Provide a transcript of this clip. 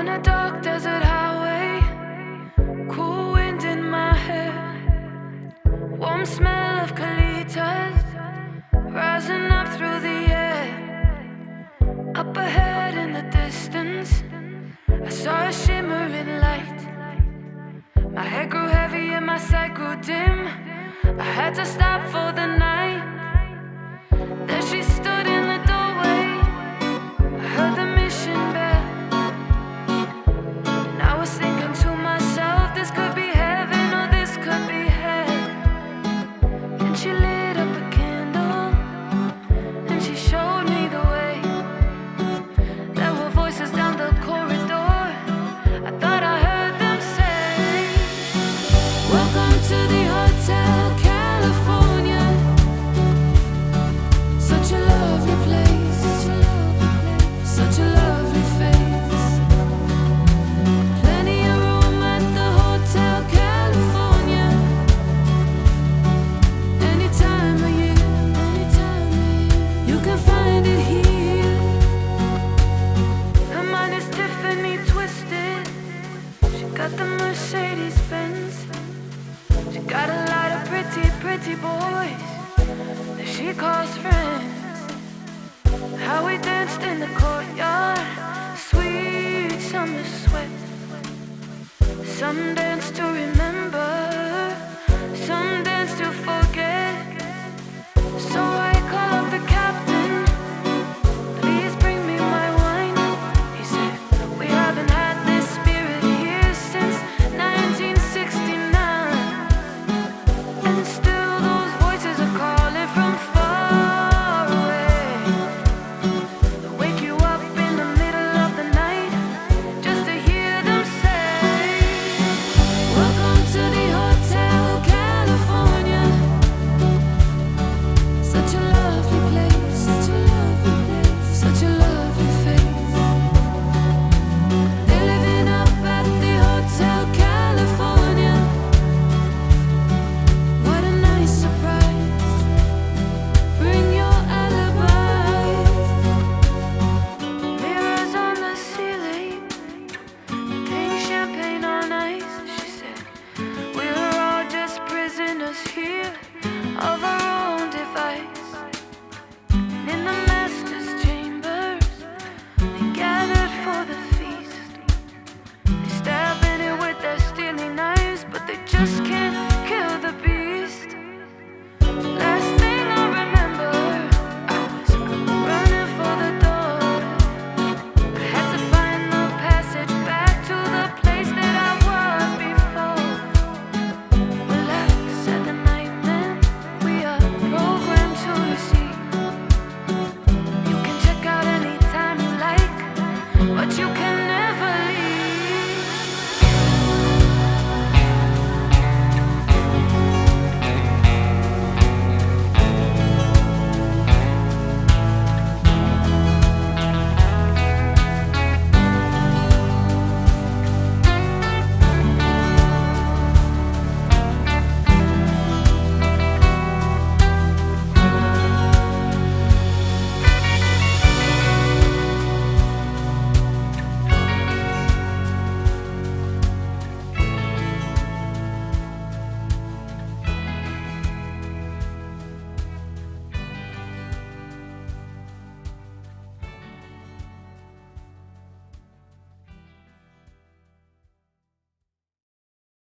on a dark desert highway. Cool wind in my hair. Warm smell of colitas rising up through the air. Up ahead in the distance, I saw a shimmering light. My head grew heavy and my sight grew dim. I had to stop. Calls friends. How we danced in the courtyard, sweet summer sweat. Some dance to remember.